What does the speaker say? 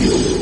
you.